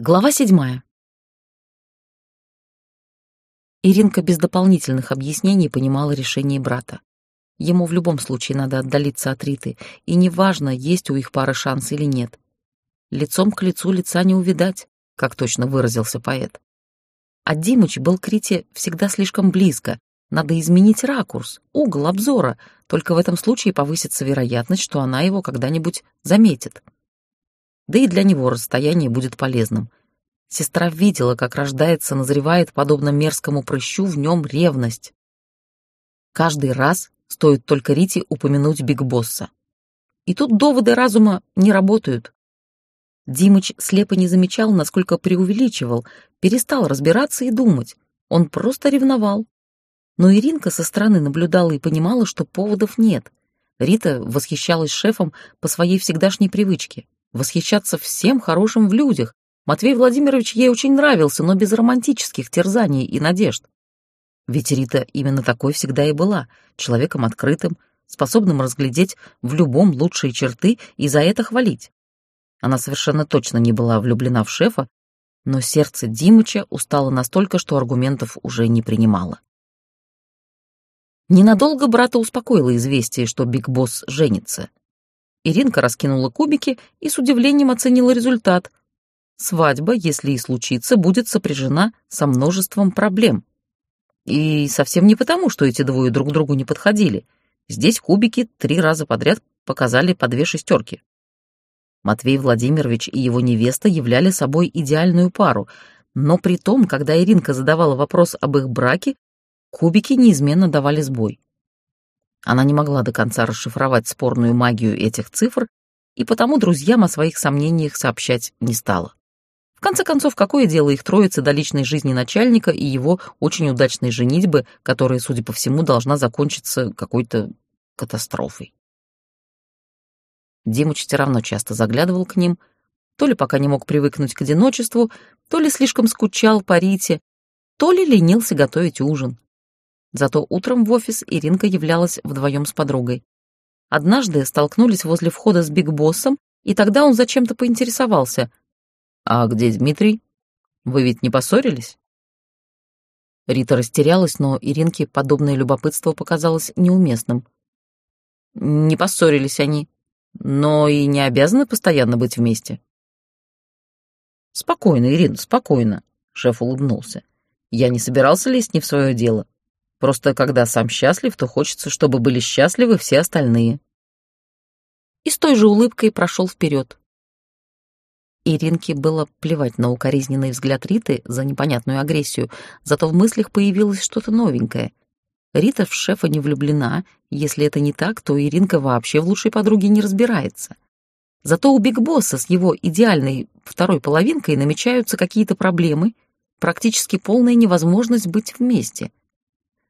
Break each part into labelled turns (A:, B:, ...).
A: Глава седьмая. Иринка без дополнительных объяснений понимала решение брата. Ему в любом случае надо отдалиться от Риты, и неважно, есть у их пары шанс или нет. Лицом к лицу лица не увидать, как точно выразился поэт. А Димыч был к Рите всегда слишком близко. Надо изменить ракурс, угол обзора, только в этом случае повысится вероятность, что она его когда-нибудь заметит да и для него расстояние будет полезным. Сестра видела, как рождается, назревает, подобно мерзкому прыщу, в нем ревность. Каждый раз стоит только Рите упомянуть Биг Босса. И тут доводы разума не работают. Димыч слепо не замечал, насколько преувеличивал, перестал разбираться и думать. Он просто ревновал. Но Иринка со стороны наблюдала и понимала, что поводов нет. Рита восхищалась шефом по своей всегдашней привычке восхищаться всем хорошим в людях. Матвей Владимирович ей очень нравился, но без романтических терзаний и надежд. Ведь Рита именно такой всегда и была, человеком открытым, способным разглядеть в любом лучшие черты и за это хвалить. Она совершенно точно не была влюблена в шефа, но сердце Димыча устало настолько, что аргументов уже не принимало. Ненадолго брата успокоило известие, что Биг Босс женится. Иринка раскинула кубики и с удивлением оценила результат. Свадьба, если и случится, будет сопряжена со множеством проблем. И совсем не потому, что эти двое друг другу не подходили. Здесь кубики три раза подряд показали по две шестерки. Матвей Владимирович и его невеста являли собой идеальную пару, но при том, когда Иринка задавала вопрос об их браке, кубики неизменно давали сбой. Она не могла до конца расшифровать спорную магию этих цифр, и потому друзьям о своих сомнениях сообщать не стала. В конце концов, какое дело их троице до личной жизни начальника и его очень удачной женитьбы, которая, судя по всему, должна закончиться какой-то катастрофой. Димыч все равно часто заглядывал к ним, то ли пока не мог привыкнуть к одиночеству, то ли слишком скучал по Рите, то ли ленился готовить ужин. Зато утром в офис Иринка являлась вдвоем с подругой. Однажды столкнулись возле входа с Биг Боссом, и тогда он зачем-то поинтересовался. «А где Дмитрий? Вы ведь не поссорились?» Рита растерялась, но Иринке подобное любопытство показалось неуместным. «Не поссорились они, но и не обязаны постоянно быть вместе». «Спокойно, Ирина, спокойно», — шеф улыбнулся. «Я не собирался лезть не в свое дело. Просто когда сам счастлив, то хочется, чтобы были счастливы все остальные. И с той же улыбкой прошел вперед. Иринке было плевать на укоризненный взгляд Риты за непонятную агрессию, зато в мыслях появилось что-то новенькое. Рита в шефа не влюблена, если это не так, то Иринка вообще в лучшей подруге не разбирается. Зато у Биг Босса с его идеальной второй половинкой намечаются какие-то проблемы, практически полная невозможность быть вместе.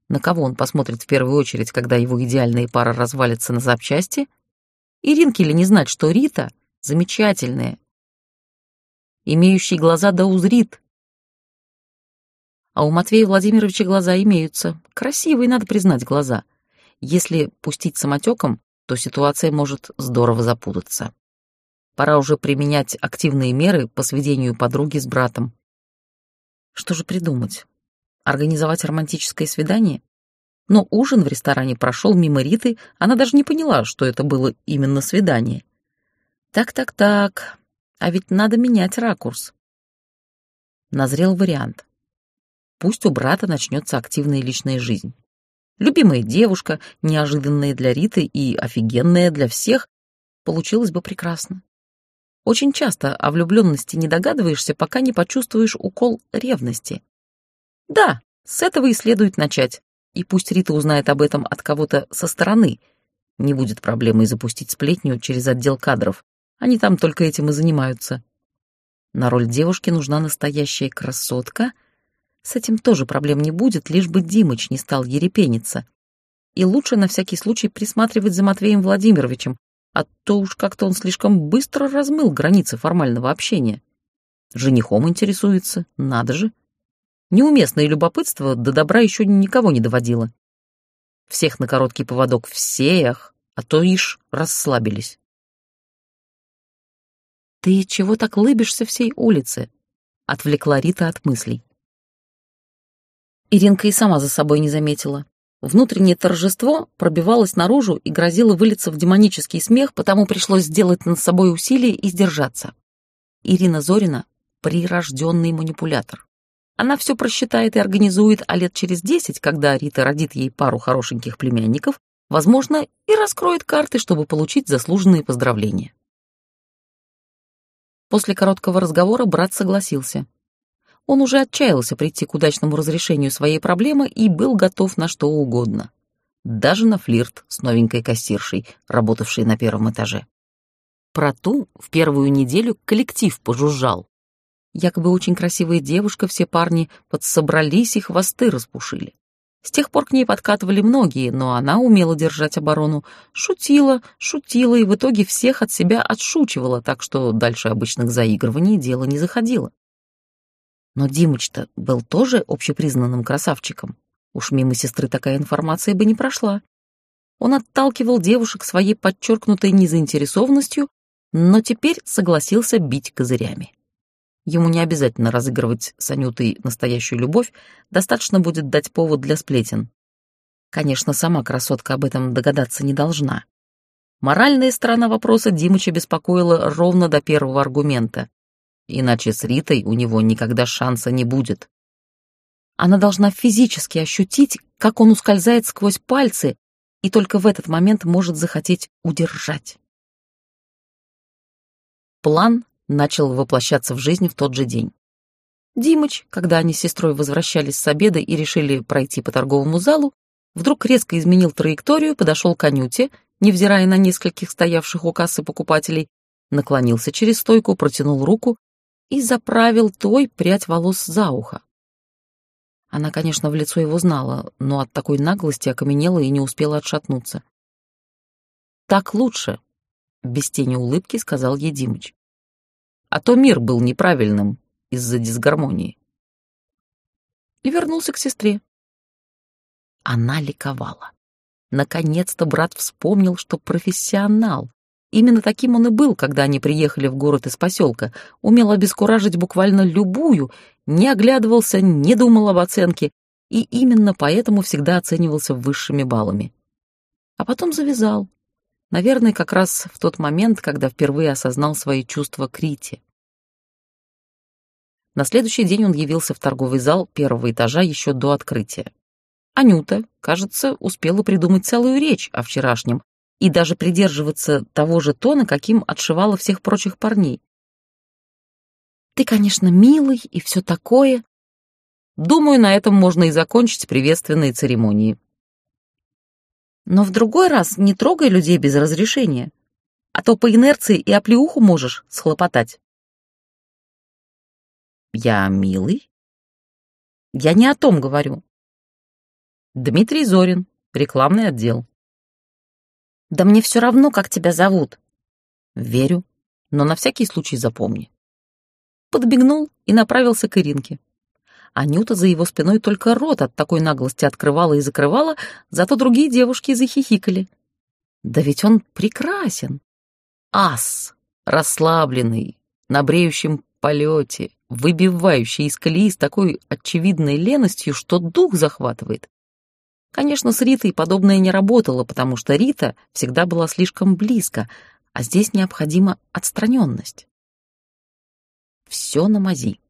A: На кого он посмотрит в первую очередь, когда его идеальная пара развалится на запчасти? Иринке ли не знать, что Рита замечательная, имеющий глаза да узрит. А у Матвея Владимировича глаза имеются. Красивые, надо признать, глаза. Если пустить самотеком, то ситуация может здорово запутаться. Пора уже применять активные меры по сведению подруги с братом. Что же придумать? Организовать романтическое свидание? Но ужин в ресторане прошел мимо Риты, она даже не поняла, что это было именно свидание. Так-так-так, а ведь надо менять ракурс. Назрел вариант. Пусть у брата начнется активная личная жизнь. Любимая девушка, неожиданная для Риты и офигенная для всех, получилось бы прекрасно. Очень часто о влюбленности не догадываешься, пока не почувствуешь укол ревности. Да, с этого и следует начать. И пусть Рита узнает об этом от кого-то со стороны. Не будет проблемой запустить сплетню через отдел кадров. Они там только этим и занимаются. На роль девушки нужна настоящая красотка. С этим тоже проблем не будет, лишь бы Димыч не стал ерепениться. И лучше на всякий случай присматривать за Матвеем Владимировичем, а то уж как-то он слишком быстро размыл границы формального общения. Женихом интересуется, надо же. Неуместное любопытство до добра еще никого не доводило. Всех на короткий поводок, всех, а то ишь расслабились. «Ты чего так лыбишься всей улице?» отвлекла Рита от мыслей. Иринка и сама за собой не заметила. Внутреннее торжество пробивалось наружу и грозило вылиться в демонический смех, потому пришлось сделать над собой усилие и сдержаться. Ирина Зорина — прирожденный манипулятор. Она все просчитает и организует, а лет через десять, когда Рита родит ей пару хорошеньких племянников, возможно, и раскроет карты, чтобы получить заслуженные поздравления. После короткого разговора брат согласился. Он уже отчаялся прийти к удачному разрешению своей проблемы и был готов на что угодно. Даже на флирт с новенькой кассиршей, работавшей на первом этаже. Про ту в первую неделю коллектив пожужжал. Якобы очень красивая девушка, все парни подсобрались и хвосты распушили. С тех пор к ней подкатывали многие, но она умела держать оборону, шутила, шутила и в итоге всех от себя отшучивала, так что дальше обычных заигрываний дело не заходило. Но Димыч-то был тоже общепризнанным красавчиком. Уж мимо сестры такая информация бы не прошла. Он отталкивал девушек своей подчеркнутой незаинтересованностью, но теперь согласился бить козырями. Ему не обязательно разыгрывать с Анютой настоящую любовь, достаточно будет дать повод для сплетен. Конечно, сама красотка об этом догадаться не должна. Моральная сторона вопроса Димыча беспокоила ровно до первого аргумента. Иначе с Ритой у него никогда шанса не будет. Она должна физически ощутить, как он ускользает сквозь пальцы, и только в этот момент может захотеть удержать. План начал воплощаться в жизнь в тот же день. Димыч, когда они с сестрой возвращались с обеда и решили пройти по торговому залу, вдруг резко изменил траекторию, подошел к Анюте, невзирая на нескольких стоявших у кассы покупателей, наклонился через стойку, протянул руку и заправил той прядь волос за ухо. Она, конечно, в лицо его знала, но от такой наглости окаменела и не успела отшатнуться. «Так лучше», — без тени улыбки сказал ей Димыч а то мир был неправильным из-за дисгармонии. И вернулся к сестре. Она ликовала. Наконец-то брат вспомнил, что профессионал. Именно таким он и был, когда они приехали в город из поселка. Умел обескуражить буквально любую, не оглядывался, не думал об оценке, и именно поэтому всегда оценивался высшими баллами. А потом завязал. Наверное, как раз в тот момент, когда впервые осознал свои чувства к Рите. На следующий день он явился в торговый зал первого этажа еще до открытия. Анюта, кажется, успела придумать целую речь о вчерашнем и даже придерживаться того же тона, каким отшивала всех прочих парней. «Ты, конечно, милый и все такое. Думаю, на этом можно и закончить приветственные церемонии», но в другой раз не трогай людей без разрешения, а то по инерции и оплеуху можешь схлопотать. Я милый? Я не о том говорю. Дмитрий Зорин, рекламный отдел. Да мне все равно, как тебя зовут. Верю, но на всякий случай запомни. Подбегнул и направился к Иринке. Анюта за его спиной только рот от такой наглости открывала и закрывала, зато другие девушки захихикали. Да ведь он прекрасен. Ас, расслабленный, на бреющем полете, выбивающий из колеи с такой очевидной леностью, что дух захватывает. Конечно, с Ритой подобное не работало, потому что Рита всегда была слишком близко, а здесь необходима отстраненность. Все на мази.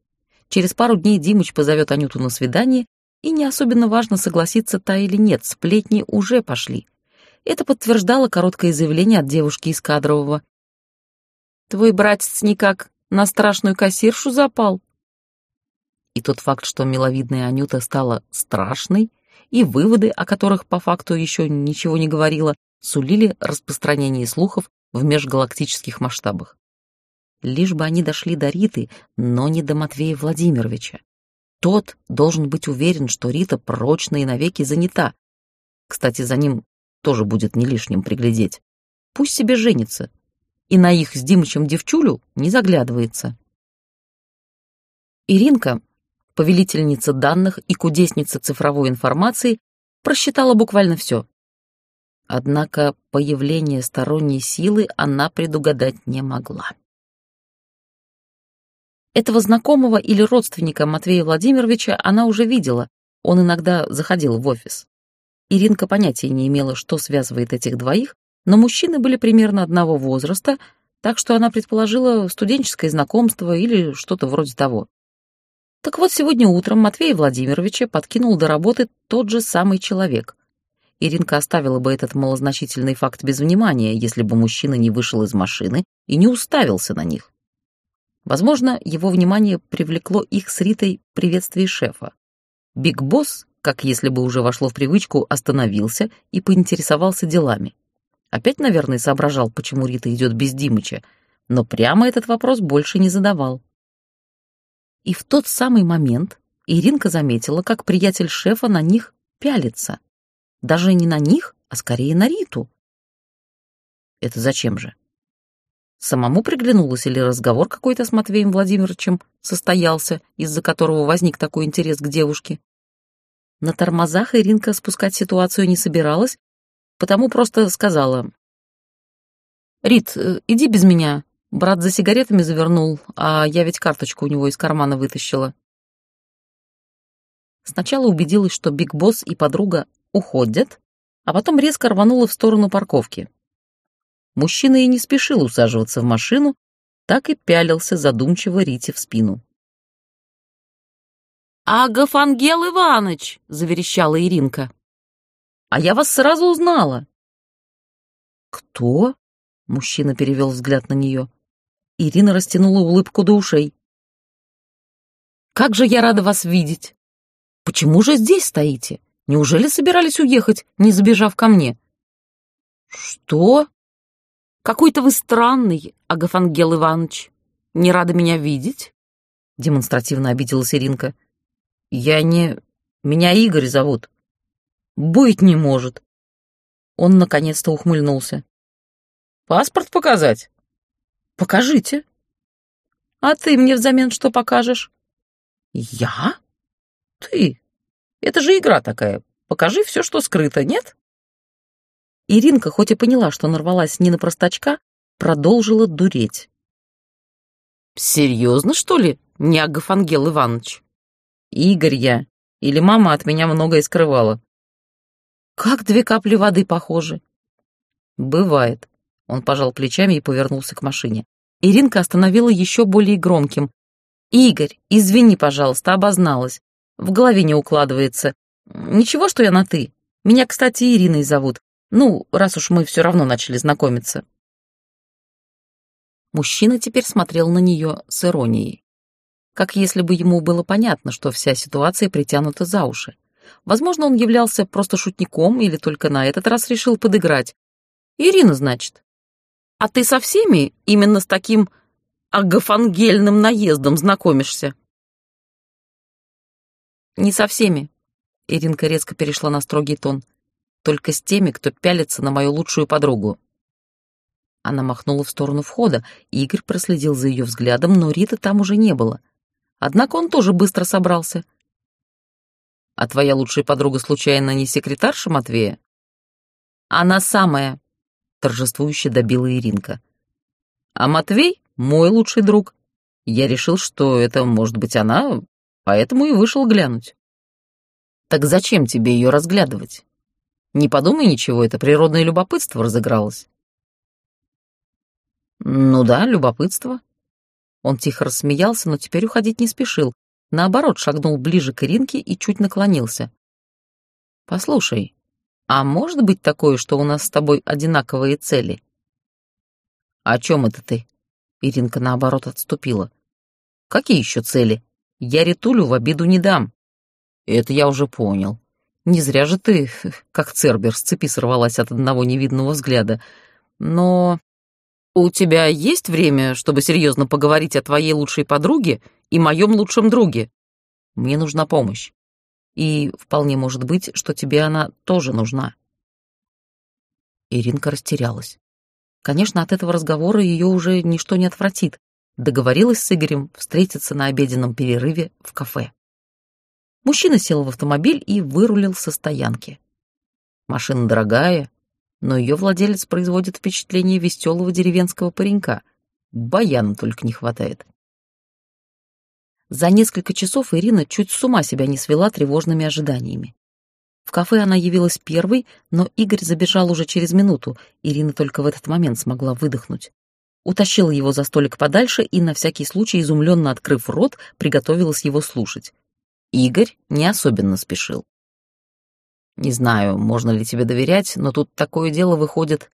A: Через пару дней Димыч позовет Анюту на свидание, и не особенно важно, согласится та или нет, сплетни уже пошли. Это подтверждало короткое заявление от девушки из кадрового. «Твой братец никак на страшную кассиршу запал?» И тот факт, что миловидная Анюта стала страшной, и выводы, о которых по факту еще ничего не говорила, сулили распространение слухов в межгалактических масштабах лишь бы они дошли до Риты, но не до Матвея Владимировича. Тот должен быть уверен, что Рита прочно и навеки занята. Кстати, за ним тоже будет не лишним приглядеть. Пусть себе женится. И на их с Димычем девчулю не заглядывается. Иринка, повелительница данных и кудесница цифровой информации, просчитала буквально все. Однако появление сторонней силы она предугадать не могла. Этого знакомого или родственника Матвея Владимировича она уже видела, он иногда заходил в офис. Иринка понятия не имела, что связывает этих двоих, но мужчины были примерно одного возраста, так что она предположила студенческое знакомство или что-то вроде того. Так вот, сегодня утром Матвея Владимировича подкинул до работы тот же самый человек. Иринка оставила бы этот малозначительный факт без внимания, если бы мужчина не вышел из машины и не уставился на них. Возможно, его внимание привлекло их с Ритой приветствие шефа. Биг Босс, как если бы уже вошло в привычку, остановился и поинтересовался делами. Опять, наверное, соображал, почему Рита идет без Димыча, но прямо этот вопрос больше не задавал. И в тот самый момент Иринка заметила, как приятель шефа на них пялится. Даже не на них, а скорее на Риту. Это зачем же? Самому приглянулось или разговор какой-то с Матвеем Владимировичем состоялся, из-за которого возник такой интерес к девушке? На тормозах Иринка спускать ситуацию не собиралась, потому просто сказала. «Рит, э, иди без меня. Брат за сигаретами завернул, а я ведь карточку у него из кармана вытащила». Сначала убедилась, что Биг Босс и подруга уходят, а потом резко рванула в сторону парковки. Мужчина и не спешил усаживаться в машину, так и пялился задумчиво Рите в спину.
B: «Агов Ангел Иваныч!» — заверещала Иринка.
A: А я вас сразу узнала». «Кто?» — мужчина перевел взгляд на нее. Ирина растянула улыбку до ушей. «Как же я рада вас видеть! Почему же здесь стоите? Неужели собирались уехать, не забежав ко мне?» «Что? Какой-то вы странный, Агафангел Иванович. Не рада меня видеть?» Демонстративно обиделась Иринка. «Я не... Меня Игорь зовут. Быть не может. Он наконец-то ухмыльнулся. Паспорт показать? Покажите. А ты мне взамен что покажешь? Я? Ты. Это же игра такая. Покажи все, что скрыто, нет? Иринка, хоть и поняла, что нарвалась не на простачка, продолжила дуреть. «Серьезно, что ли, Нягов Ангел Иванович?» «Игорь я. Или мама от меня многое скрывала. Как две капли воды похожи. Бывает. Он пожал плечами и повернулся к машине. Иринка остановила еще более громким. «Игорь, извини, пожалуйста, обозналась. В голове не укладывается. Ничего, что я на «ты». Меня, кстати, Ириной зовут. Ну, раз уж мы все равно начали знакомиться». Мужчина теперь смотрел на нее с иронией. Как если бы ему было понятно, что вся ситуация притянута за уши. Возможно, он являлся просто шутником или только на этот раз решил подыграть. Ирина, значит. А ты со всеми именно с таким агафангельным наездом знакомишься? Не со всеми. Иринка резко перешла на строгий тон. Только с теми, кто пялится на мою лучшую подругу. Она махнула в сторону входа, Игорь проследил за ее взглядом, но Риты там уже не было. Однако он тоже быстро собрался — а твоя лучшая подруга случайно не секретарша Матвея? Она самая, торжествующе добила Иринка. А Матвей — мой лучший друг. Я решил, что это может быть она, поэтому и вышел глянуть. Так зачем тебе ее разглядывать? Не подумай ничего, это природное любопытство разыгралось. Ну да, любопытство. Он тихо рассмеялся, но теперь уходить не спешил, наоборот, шагнул ближе к Иринке и чуть наклонился. «Послушай, а может быть такое, что у нас с тобой одинаковые цели?» «О чем это ты?» Иринка, наоборот, отступила. «Какие еще цели? Я Ритулю в обиду не дам». «Это я уже понял. Не зря же ты, как Цербер, с цепи сорвалась от одного невидного взгляда. Но у тебя есть время, чтобы серьезно поговорить о твоей лучшей подруге и моем лучшем друге. Мне нужна помощь. И вполне может быть, что тебе она тоже нужна. Иринка растерялась. Конечно, от этого разговора ее уже ничто не отвратит. Договорилась с Игорем встретиться на обеденном перерыве в кафе. Мужчина сел в автомобиль и вырулил со стоянки. Машина дорогая, но ее владелец производит впечатление веселого деревенского паренька. Баяна только не хватает. За несколько часов Ирина чуть с ума себя не свела тревожными ожиданиями. В кафе она явилась первой, но Игорь забежал уже через минуту. Ирина только в этот момент смогла выдохнуть. Утащила его за столик подальше и, на всякий случай, изумленно открыв рот, приготовилась его слушать. Игорь не особенно спешил. «Не знаю, можно ли тебе доверять, но тут такое дело выходит,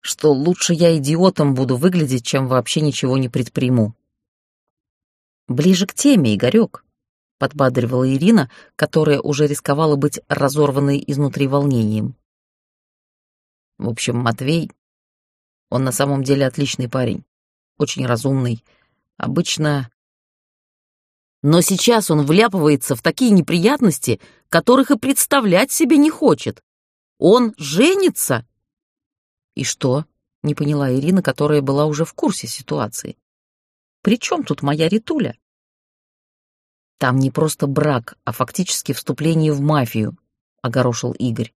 A: что лучше я идиотом буду выглядеть, чем вообще ничего не предприму». «Ближе к теме, Игорек», — подбадривала Ирина, которая уже рисковала быть разорванной изнутри волнением. В общем, Матвей, он на самом деле отличный парень, очень разумный. Обычно но сейчас он вляпывается в такие неприятности, которых и представлять себе не хочет. Он женится. И что? Не поняла Ирина, которая была уже в курсе ситуации. При чем тут моя Ритуля? Там не просто брак, а фактически вступление в мафию, огорошил Игорь.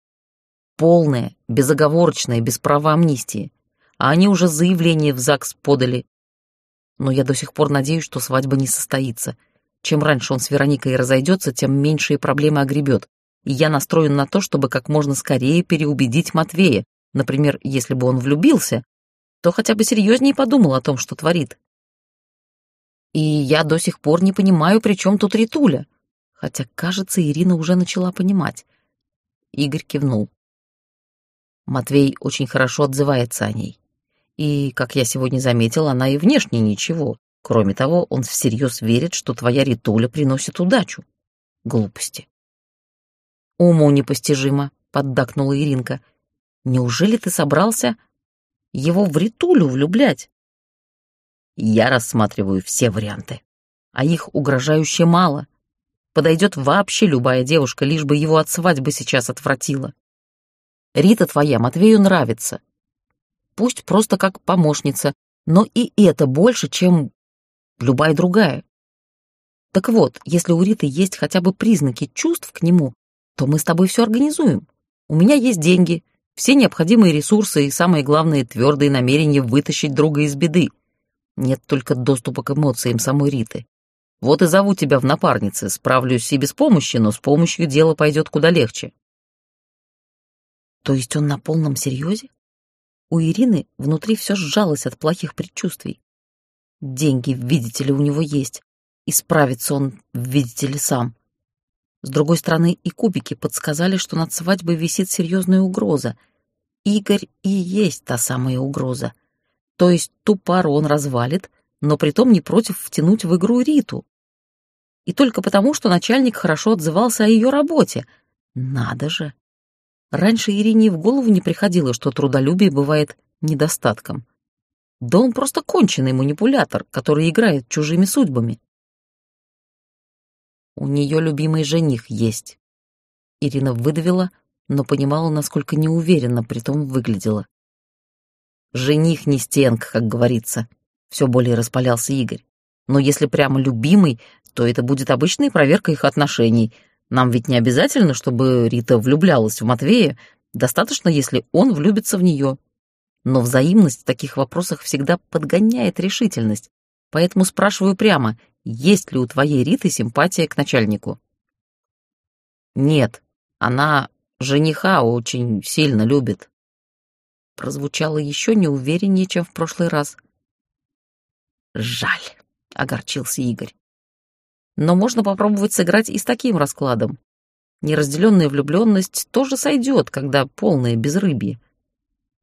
A: Полное, безоговорочное, без права амнистии. А они уже заявление в ЗАГС подали. Но я до сих пор надеюсь, что свадьба не состоится — чем раньше он с Вероникой разойдется, тем меньшие проблемы огребет. И я настроен на то, чтобы как можно скорее переубедить Матвея. Например, если бы он влюбился, то хотя бы серьезнее подумал о том, что творит. И я до сих пор не понимаю, при чем тут Ритуля. Хотя, кажется, Ирина уже начала понимать. Игорь кивнул. Матвей очень хорошо отзывается о ней. И, как я сегодня заметил, она и внешне ничего. Кроме того, он всерьез верит, что твоя ритуля приносит удачу. Глупости. Уму непостижимо, поддакнула Иринка. Неужели ты собрался его в ритулю влюблять? Я рассматриваю все варианты, а их угрожающе мало. Подойдет вообще любая девушка, лишь бы его от свадьбы сейчас отвратила. Рита твоя Матвею нравится. Пусть просто как помощница, но и это больше, чем любая другая. Так вот, если у Риты есть хотя бы признаки чувств к нему, то мы с тобой все организуем. У меня есть деньги, все необходимые ресурсы и, самое главное, твердые намерения вытащить друга из беды. Нет только доступа к эмоциям самой Риты. Вот и зову тебя в напарницы, справлюсь и без помощи, но с помощью дело пойдет куда легче. То есть он на полном серьезе? У Ирины внутри все сжалось от плохих предчувствий. Деньги, видите ли, у него есть. И справится он, видите ли, сам. С другой стороны, и кубики подсказали, что над свадьбой висит серьезная угроза. Игорь и есть та самая угроза. То есть ту пару он развалит, но притом не против втянуть в игру Риту. И только потому, что начальник хорошо отзывался о ее работе. Надо же. Раньше Ирине в голову не приходило, что трудолюбие бывает недостатком. Да он просто конченый манипулятор, который играет чужими судьбами. У нее любимый жених есть. Ирина выдавила, но понимала, насколько неуверенно притом выглядела. Жених не стенка, как говорится. Все более распалялся Игорь. Но если прямо любимый, то это будет обычная проверка их отношений. Нам ведь не обязательно, чтобы Рита влюблялась в Матвея, достаточно, если он влюбится в нее но взаимность в таких вопросах всегда подгоняет решительность, поэтому спрашиваю прямо, есть ли у твоей Риты симпатия к начальнику? Нет, она жениха очень сильно любит. Прозвучало еще неувереннее, чем в прошлый раз. Жаль, огорчился Игорь. Но можно попробовать сыграть и с таким раскладом. Неразделенная влюбленность тоже сойдет, когда полное безрыбье.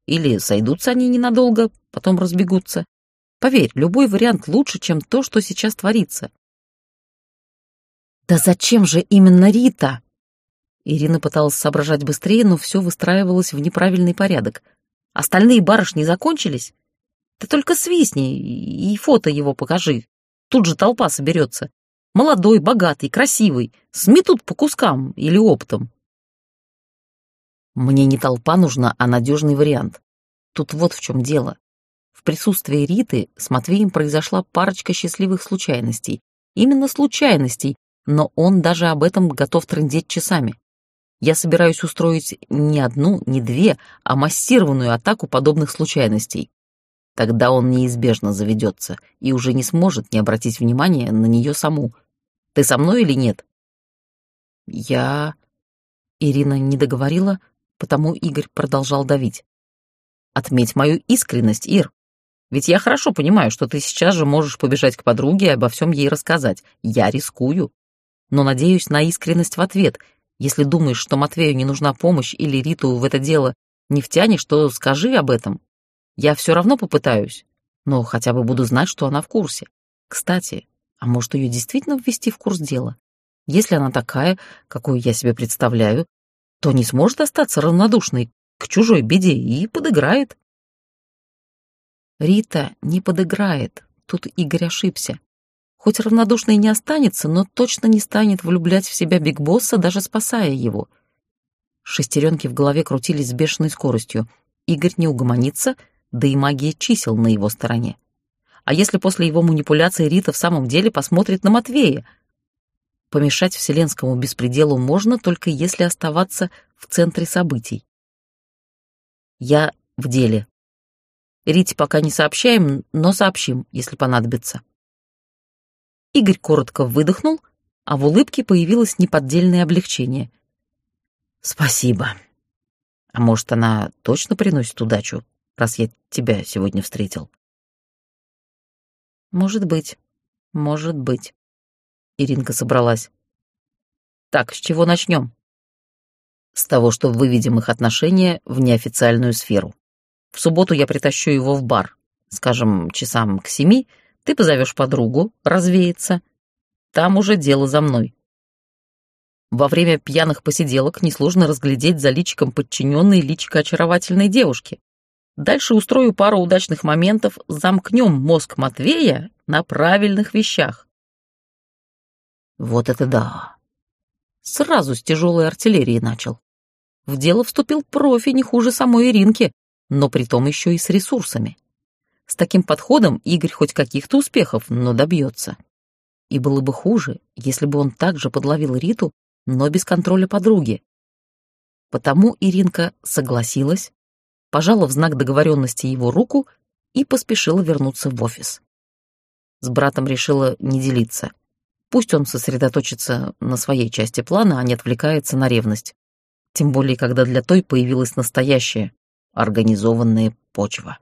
A: Или сойдутся они ненадолго, потом разбегутся. Поверь, любой вариант лучше, чем то, что сейчас творится. «Да зачем же именно Рита?» Ирина пыталась соображать быстрее, но все выстраивалось в неправильный порядок. Остальные барышни закончились? Ты только свистни и фото его покажи. Тут же толпа соберется. Молодой, богатый, красивый. Сметут по кускам или оптом. Мне не толпа нужна, а надежный вариант. Тут вот в чем дело. В присутствии Риты с Матвеем произошла парочка счастливых случайностей. Именно случайностей, но он даже об этом готов трындеть часами. Я собираюсь устроить не одну, не две, а массированную атаку подобных случайностей. Тогда он неизбежно заведется и уже не сможет не обратить внимания на нее саму. Ты со мной или нет? Я... Ирина не договорила, потому Игорь продолжал давить. Отметь мою искренность, Ир. Ведь я хорошо понимаю, что ты сейчас же можешь побежать к подруге и обо всем ей рассказать. Я рискую. Но надеюсь на искренность в ответ. Если думаешь, что Матвею не нужна помощь или Риту в это дело не втянешь, то скажи об этом. Я все равно попытаюсь, но хотя бы буду знать, что она в курсе. Кстати, а может ее действительно ввести в курс дела? Если она такая, какую я себе представляю, то не сможет остаться равнодушной к чужой беде и подыграет. Рита не подыграет, тут Игорь ошибся. Хоть равнодушной не останется, но точно не станет влюблять в себя Биг Босса, даже спасая его. Шестеренки в голове крутились с бешеной скоростью. Игорь не угомонится — да и магия чисел на его стороне. А если после его манипуляции Рита в самом деле посмотрит на Матвея? Помешать вселенскому беспределу можно, только если оставаться в центре событий. Я в деле. Рите пока не сообщаем, но сообщим, если понадобится. Игорь коротко выдохнул, а в улыбке появилось неподдельное облегчение. «Спасибо. А может, она точно приносит удачу, раз я тебя сегодня встретил. Может быть, может быть. Иринка собралась. Так, с чего начнем? С того, что выведем их отношения в неофициальную сферу. В субботу я притащу его в бар. Скажем, часам к семи ты позовешь подругу, развеяться. Там уже дело за мной. Во время пьяных посиделок несложно разглядеть за личиком подчиненной личико очаровательной девушки. Дальше устрою пару удачных моментов, замкнем мозг Матвея на правильных вещах. Вот это да. Сразу с тяжелой артиллерии начал. В дело вступил профи не хуже самой Иринки, но при том еще и с ресурсами. С таким подходом Игорь хоть каких-то успехов, но добьется. И было бы хуже, если бы он также подловил Риту, но без контроля подруги. Потому Иринка согласилась, пожала в знак договоренности его руку и поспешила вернуться в офис. С братом решила не делиться. Пусть он сосредоточится на своей части плана, а не отвлекается на ревность. Тем более, когда для той появилась настоящая, организованная почва.